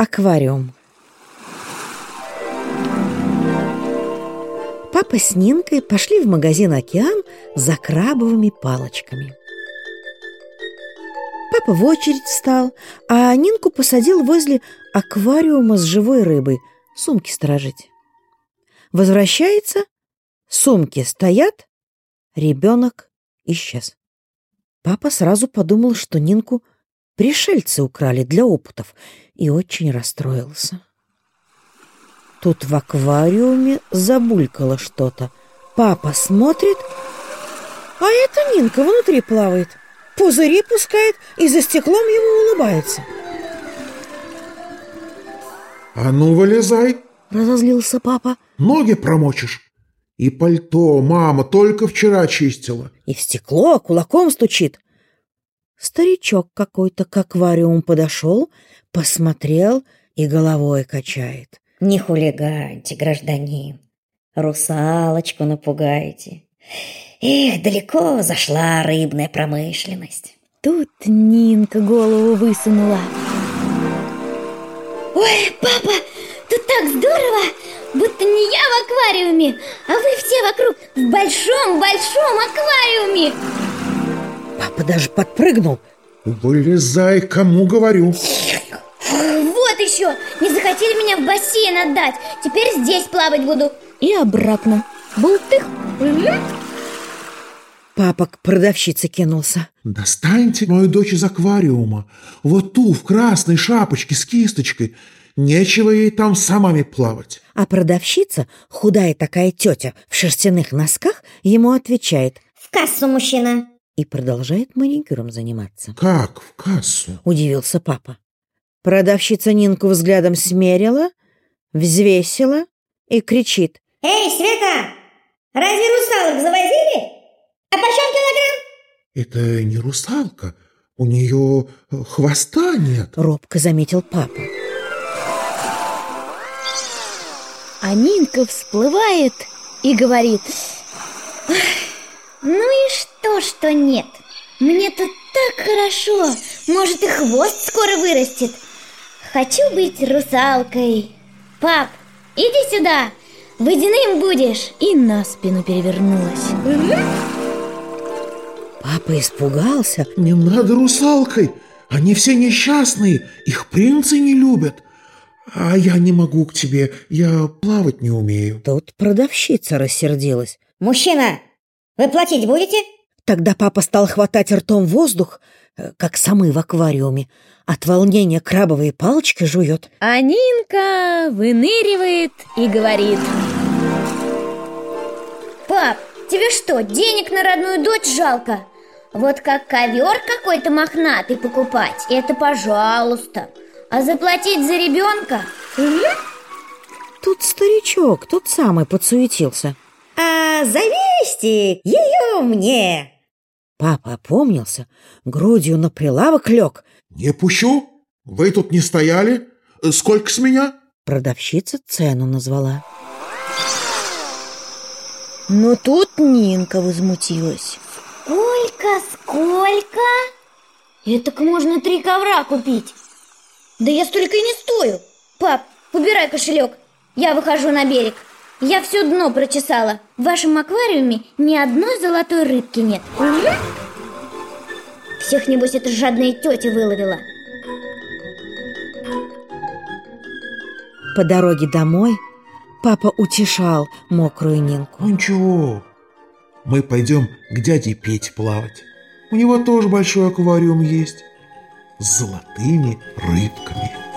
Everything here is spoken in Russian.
Аквариум. Папа с Нинкой пошли в магазин «Океан» за крабовыми палочками. Папа в очередь встал, а Нинку посадил возле аквариума с живой рыбой, сумки сторожить. Возвращается, сумки стоят, ребенок исчез. Папа сразу подумал, что Нинку пришельцы украли для опытов, и очень расстроился. Тут в аквариуме забулькало что-то. Папа смотрит, а это Нинка внутри плавает. Пузыри пускает и за стеклом ему улыбается. «А ну, вылезай!» — разозлился папа. «Ноги промочишь!» «И пальто мама только вчера чистила!» И в стекло кулаком стучит. Старичок какой-то к аквариуму подошел, посмотрел и головой качает. Не хулиганьте, гражданин. Русалочку напугаете. Эх, далеко зашла рыбная промышленность. Тут Нинка голову высунула. Ой, папа, тут так здорово, будто не я в аквариуме, а вы все вокруг в большом-большом аквариуме. Даже подпрыгнул. Вылезай, кому говорю. Вот еще, не захотели меня в бассейн отдать, теперь здесь плавать буду. И обратно. Бултых. Папа к продавщице кинулся. Достаньте мою дочь из аквариума. Вот ту, в красной шапочке с кисточкой. Нечего ей там самами плавать. А продавщица, худая такая тетя в шерстяных носках, ему отвечает В кассу, мужчина. И продолжает маникюром заниматься. Как в кассу? Удивился папа. Продавщица Нинку взглядом смерила, взвесила и кричит. Эй, Света, разве русалок завозили? А почем килограмм? Это не русалка. У нее э, хвоста нет. Робко заметил папа. А Нинка всплывает и говорит. Что нет? Мне тут так хорошо, может и хвост скоро вырастет. Хочу быть русалкой. Пап, иди сюда, водяным будешь. И на спину перевернулась. Папа испугался. Не надо русалкой. Они все несчастные. Их принцы не любят. А я не могу к тебе. Я плавать не умею. Тут продавщица рассердилась. Мужчина, вы платить будете? Тогда папа стал хватать ртом воздух, э, как самы в аквариуме. От волнения крабовые палочки жует. А Нинка выныривает и говорит. Пап, тебе что, денег на родную дочь жалко? Вот как ковер какой-то мохнатый покупать, это пожалуйста. А заплатить за ребенка? Тут старичок, тот самый, подсуетился. А завесьте ее мне. Папа опомнился, грудью на прилавок лег. Не пущу. Вы тут не стояли. Сколько с меня? Продавщица цену назвала. Но тут Нинка возмутилась. Сколько, сколько? Это можно три ковра купить. Да я столько и не стою. Пап, убирай кошелек. Я выхожу на берег. Я все дно прочесала. В вашем аквариуме ни одной золотой рыбки нет. Всех, небось, эта жадная тетя выловила. По дороге домой папа утешал мокрую Нинку. Ну ничего. Мы пойдем к дяде Пете плавать. У него тоже большой аквариум есть. С золотыми рыбками.